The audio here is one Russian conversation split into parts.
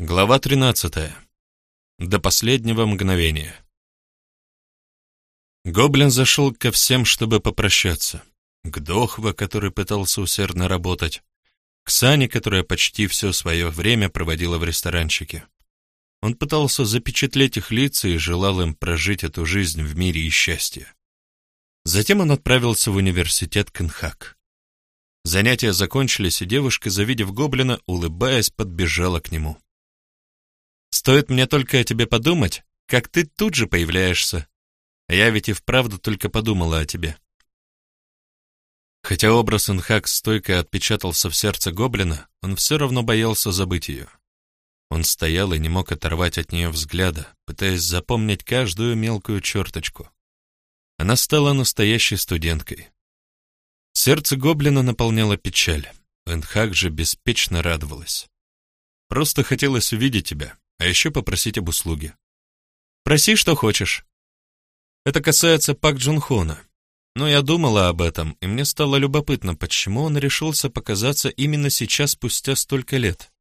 Глава 13. До последнего мгновения. Гоблин зашел ко всем, чтобы попрощаться. К Дохва, который пытался усердно работать. К Сане, которая почти все свое время проводила в ресторанчике. Он пытался запечатлеть их лица и желал им прожить эту жизнь в мире и счастье. Затем он отправился в университет Кенхак. Занятия закончились, и девушка, завидев гоблина, улыбаясь, подбежала к нему. Стоит мне только о тебе подумать, как ты тут же появляешься. Я ведь и вправду только подумала о тебе. Хотя образ Инхак стойко отпечатался в сердце гоблина, он все равно боялся забыть ее. Он стоял и не мог оторвать от нее взгляда, пытаясь запомнить каждую мелкую черточку. Она стала настоящей студенткой. Сердце гоблина наполняло печаль. Энхак же беспечно радовалась. Просто хотелось увидеть тебя, а еще попросить об услуге. Проси, что хочешь. Это касается Пак Джунхона. Но я думала об этом, и мне стало любопытно, почему он решился показаться именно сейчас, спустя столько лет.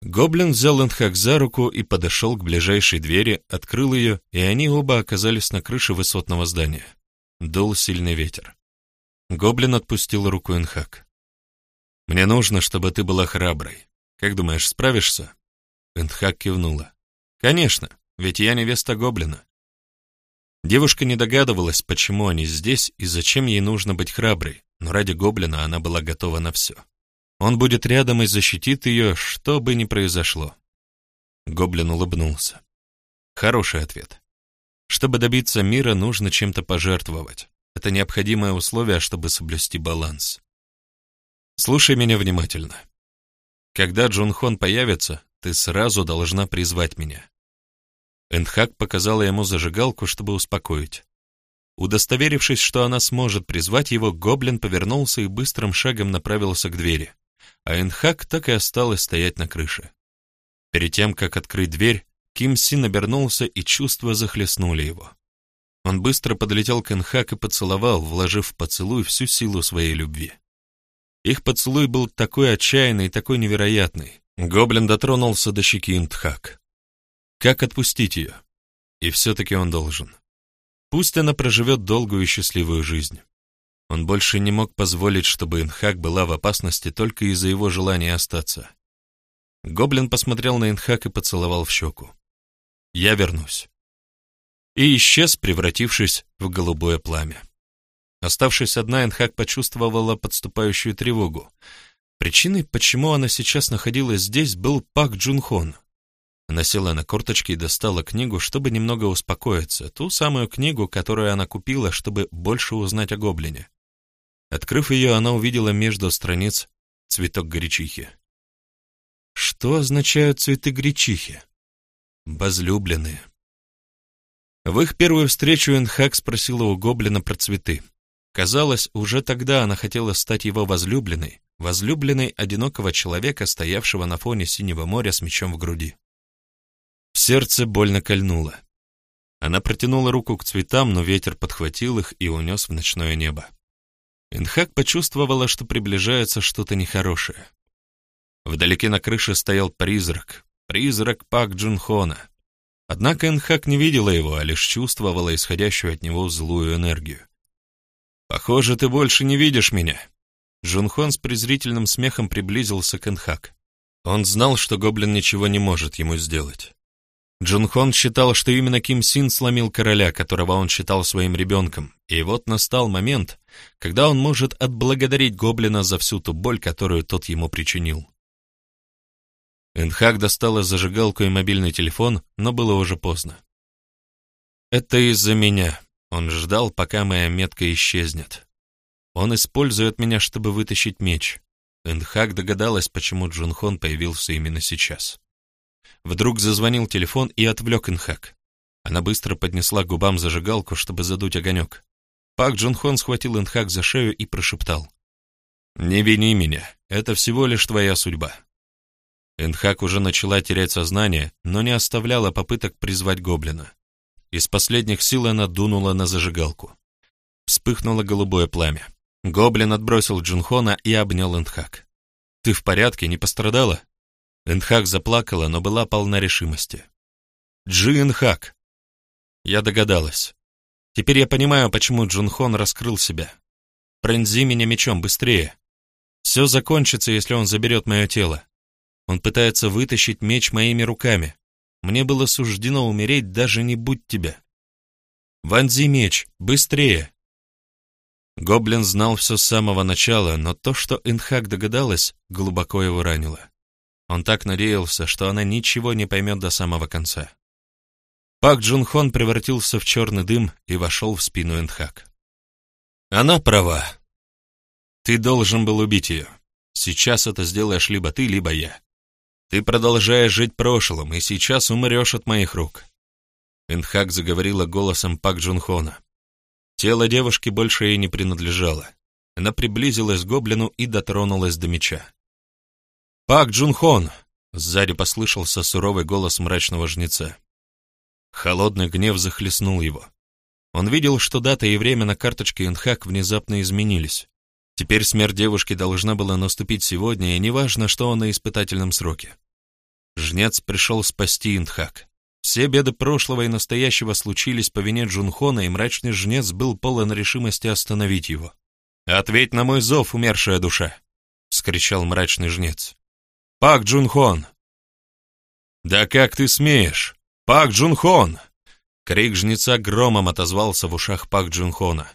Гоблин взял Энхак за руку и подошел к ближайшей двери, открыл ее, и они оба оказались на крыше высотного здания. Дул сильный ветер. Гоблин отпустил руку Энхак. «Мне нужно, чтобы ты была храброй. Как думаешь, справишься?» Эндхак кивнула. «Конечно, ведь я невеста Гоблина». Девушка не догадывалась, почему они здесь и зачем ей нужно быть храброй, но ради Гоблина она была готова на все. Он будет рядом и защитит ее, что бы ни произошло. Гоблин улыбнулся. Хороший ответ. Чтобы добиться мира, нужно чем-то пожертвовать. Это необходимое условие, чтобы соблюсти баланс. Слушай меня внимательно. Когда Джун Хон появится, ты сразу должна призвать меня». Эндхак показала ему зажигалку, чтобы успокоить. Удостоверившись, что она сможет призвать его, гоблин повернулся и быстрым шагом направился к двери, а Энхак так и осталась стоять на крыше. Перед тем, как открыть дверь, Ким Син обернулся, и чувства захлестнули его. Он быстро подлетел к Энхак и поцеловал, вложив в поцелуй всю силу своей любви. Их поцелуй был такой отчаянный и такой невероятный, Гоблин дотронулся до щеки Имтхак. Как отпустить ее? И все-таки он должен. Пусть она проживет долгую и счастливую жизнь. Он больше не мог позволить, чтобы Инхак была в опасности только из-за его желания остаться. Гоблин посмотрел на Инхак и поцеловал в щеку. «Я вернусь». И исчез, превратившись в голубое пламя. Оставшись одна, Инхак почувствовала подступающую тревогу. Причиной, почему она сейчас находилась здесь, был Пак Джунхон. Она села на корточки и достала книгу, чтобы немного успокоиться, ту самую книгу, которую она купила, чтобы больше узнать о гоблине. Открыв ее, она увидела между страниц цветок гречихи. Что означают цветы гречихи? Возлюбленные. В их первую встречу Энхак спросила у гоблина про цветы. Казалось, уже тогда она хотела стать его возлюбленной, возлюбленной одинокого человека, стоявшего на фоне синего моря с мечом в груди. В сердце больно кольнуло. Она протянула руку к цветам, но ветер подхватил их и унес в ночное небо. Инхак почувствовала, что приближается что-то нехорошее. Вдалеке на крыше стоял призрак, призрак Пак Джунхона. Однако Инхак не видела его, а лишь чувствовала исходящую от него злую энергию. «Похоже, ты больше не видишь меня», Джунхон с презрительным смехом приблизился к Энхак. Он знал, что гоблин ничего не может ему сделать. Джунхон считал, что именно Ким Син сломил короля, которого он считал своим ребенком, и вот настал момент, когда он может отблагодарить гоблина за всю ту боль, которую тот ему причинил. Энхак достала зажигалку и мобильный телефон, но было уже поздно. «Это из-за меня», — он ждал, пока моя метка исчезнет. Он использует меня, чтобы вытащить меч. Энхак догадалась, почему Джунхон появился именно сейчас. Вдруг зазвонил телефон и отвлек Энхак. Она быстро поднесла к губам зажигалку, чтобы задуть огонек. Пак Джунхон схватил Энхак за шею и прошептал. «Не вини меня, это всего лишь твоя судьба». Энхак уже начала терять сознание, но не оставляла попыток призвать гоблина. Из последних сил она дунула на зажигалку. Вспыхнуло голубое пламя. Гоблин отбросил Джунхона и обнял Эндхак. «Ты в порядке, не пострадала?» Энхак заплакала, но была полна решимости. «Джи Энхак!» Я догадалась. Теперь я понимаю, почему Джунхон раскрыл себя. Пронзи меня мечом быстрее. Все закончится, если он заберет мое тело. Он пытается вытащить меч моими руками. Мне было суждено умереть, даже не будь тебя. Вонзи меч, быстрее!» Гоблин знал все с самого начала, но то, что Инхак догадалась, глубоко его ранило. Он так надеялся, что она ничего не поймет до самого конца. Пак Джунхон превратился в черный дым и вошел в спину Энхак. «Она права. Ты должен был убить ее. Сейчас это сделаешь либо ты, либо я. Ты продолжаешь жить прошлым, и сейчас умрешь от моих рук. Инхак заговорила голосом Пак Джунхона. Тело девушки больше ей не принадлежало. Она приблизилась к гоблину и дотронулась до меча. «Пак Джунхон!» — сзади послышался суровый голос мрачного жнеца. Холодный гнев захлестнул его. Он видел, что дата и время на карточке Инхак внезапно изменились. Теперь смерть девушки должна была наступить сегодня, и неважно, что он на испытательном сроке. Жнец пришел спасти Инхак. Все беды прошлого и настоящего случились по вине Джунхона, и мрачный жнец был полон решимости остановить его. «Ответь на мой зов, умершая душа!» — вскричал мрачный жнец. «Пак Джунхон!» «Да как ты смеешь? Пак Джунхон!» Крик жнеца громом отозвался в ушах Пак Джунхона.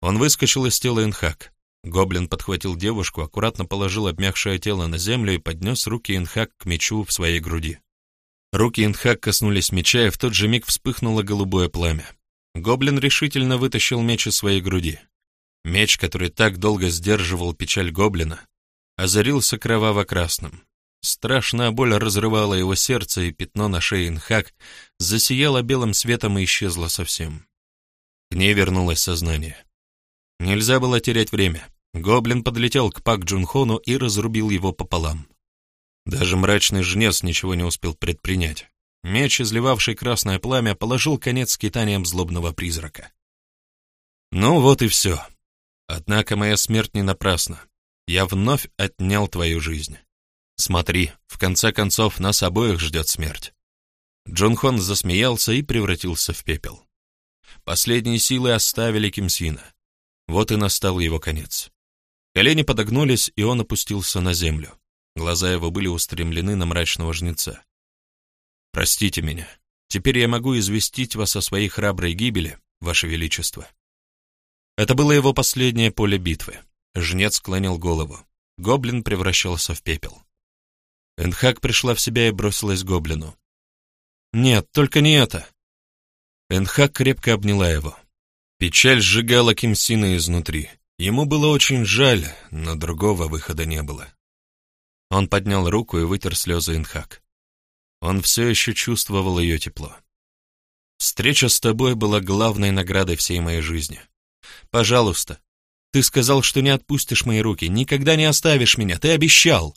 Он выскочил из тела Инхак. Гоблин подхватил девушку, аккуратно положил обмякшее тело на землю и поднес руки Инхак к мечу в своей груди. Руки Инхак коснулись меча, и в тот же миг вспыхнуло голубое пламя. Гоблин решительно вытащил меч из своей груди. Меч, который так долго сдерживал печаль гоблина, озарился кроваво-красным. Страшная боль разрывала его сердце, и пятно на шее Инхак засияло белым светом и исчезло совсем. К ней вернулось сознание. Нельзя было терять время. Гоблин подлетел к Пак Джунхону и разрубил его пополам. Даже мрачный жнец ничего не успел предпринять. Меч, изливавший красное пламя, положил конец скитаниям злобного призрака. Ну вот и все. Однако моя смерть не напрасна. Я вновь отнял твою жизнь. Смотри, в конце концов, нас обоих ждет смерть. Джон Хон засмеялся и превратился в пепел. Последние силы оставили Кимсина. Вот и настал его конец. Колени подогнулись, и он опустился на землю. Глаза его были устремлены на мрачного жнеца. «Простите меня. Теперь я могу известить вас о своей храброй гибели, ваше величество». Это было его последнее поле битвы. Жнец склонил голову. Гоблин превращался в пепел. Энхак пришла в себя и бросилась к гоблину. «Нет, только не это!» Энхак крепко обняла его. Печаль сжигала Кимсина изнутри. Ему было очень жаль, но другого выхода не было. Он поднял руку и вытер слезы Инхак. Он все еще чувствовал ее тепло. Встреча с тобой была главной наградой всей моей жизни. Пожалуйста, ты сказал, что не отпустишь мои руки, никогда не оставишь меня, ты обещал.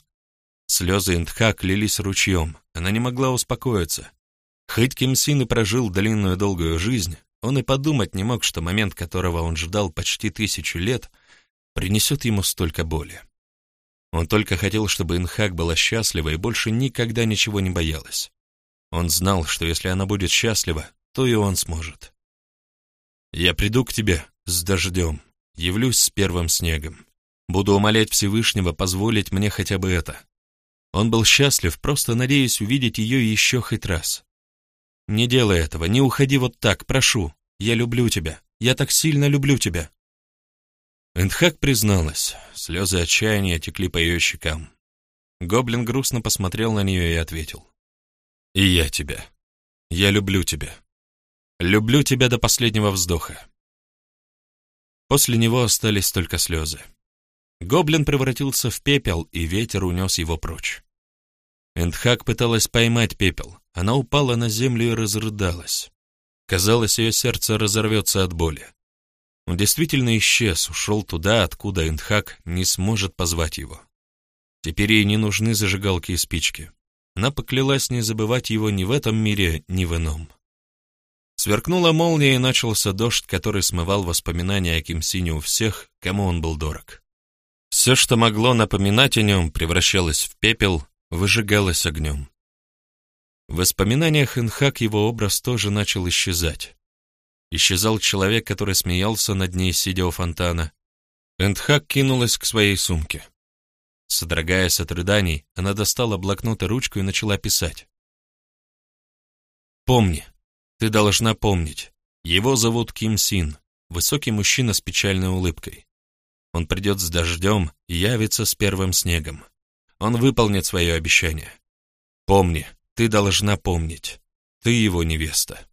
Слезы Интхак лились ручьем, она не могла успокоиться. Хоть Ким Син и прожил длинную долгую жизнь, он и подумать не мог, что момент, которого он ждал почти тысячу лет, принесет ему столько боли. Он только хотел, чтобы Инхак была счастлива и больше никогда ничего не боялась. Он знал, что если она будет счастлива, то и он сможет. «Я приду к тебе с дождем, явлюсь с первым снегом. Буду умолять Всевышнего позволить мне хотя бы это». Он был счастлив, просто надеясь увидеть ее еще хоть раз. «Не делай этого, не уходи вот так, прошу. Я люблю тебя, я так сильно люблю тебя». Эндхак призналась, слезы отчаяния текли по ее щекам. Гоблин грустно посмотрел на нее и ответил. «И я тебя. Я люблю тебя. Люблю тебя до последнего вздоха». После него остались только слезы. Гоблин превратился в пепел, и ветер унес его прочь. Эндхак пыталась поймать пепел. Она упала на землю и разрыдалась. Казалось, ее сердце разорвется от боли. Он действительно исчез, ушел туда, откуда Эндхак не сможет позвать его. Теперь ей не нужны зажигалки и спички. Она поклялась не забывать его ни в этом мире, ни в ином. Сверкнула молния и начался дождь, который смывал воспоминания о Кимсине у всех, кому он был дорог. Все, что могло напоминать о нем, превращалось в пепел, выжигалась огнем. В воспоминаниях Энхак его образ тоже начал исчезать. Исчезал человек, который смеялся над ней, сидя у фонтана. Эндхак кинулась к своей сумке. Содрогаясь от рыданий, она достала блокнот и ручку и начала писать. «Помни, ты должна помнить, его зовут Ким Син, высокий мужчина с печальной улыбкой. Он придет с дождем и явится с первым снегом. Он выполнит свое обещание. Помни, ты должна помнить, ты его невеста.